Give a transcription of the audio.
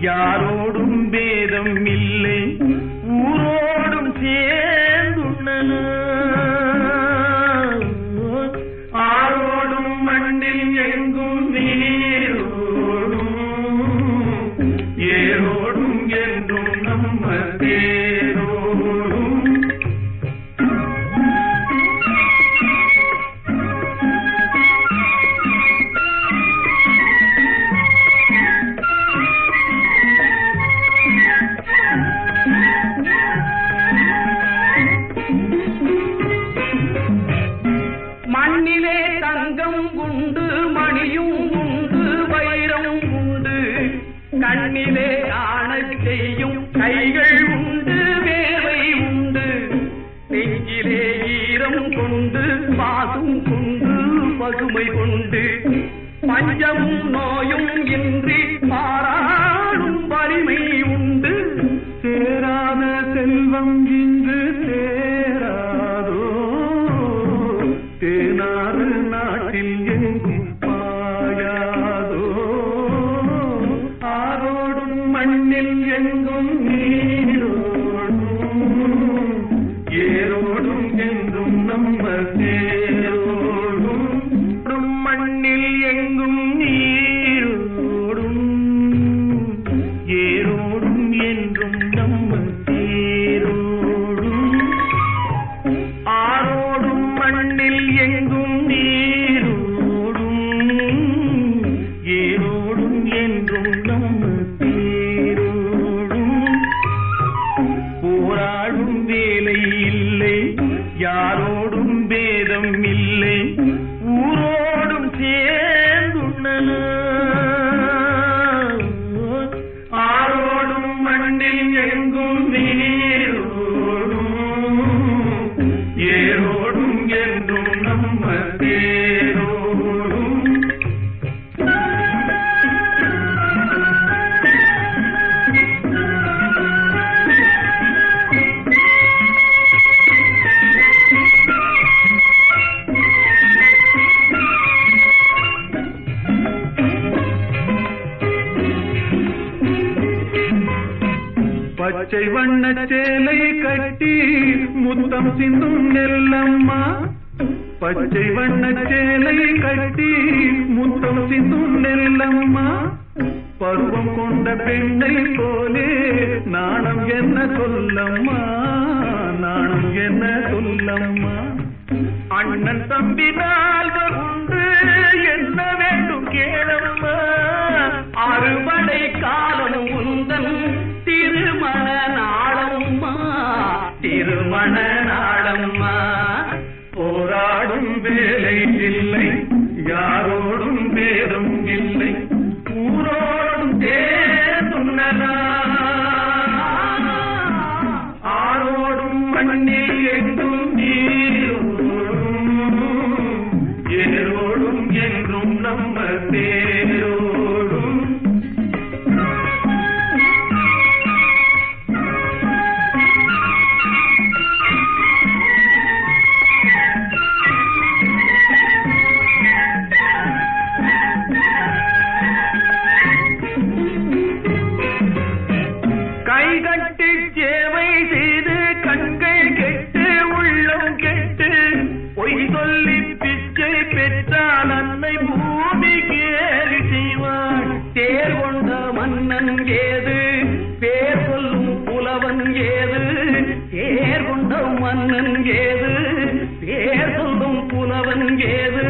யாரோடும் பேதம் இல்லை. ஊரோடும் சே மண்ணிலே ஆணை செய்யும் Yeah. பச்சை வண்ண சேலை கட்டி முத்தம் சிந்தும் நெல்லம்மா. பச்சை வண்ண சேலை கட்டி முத்தம் சிந்தும் நெல்லம்மா. பருவம் கொண்ட பெண்ணை போலே நாணம் என்ன சொல்லம்மா? நாணம் என்ன சொல்லம்மா? அண்ணன் தம்பினால் உண்டு என்ன வேண்டும் கேள அங்கேது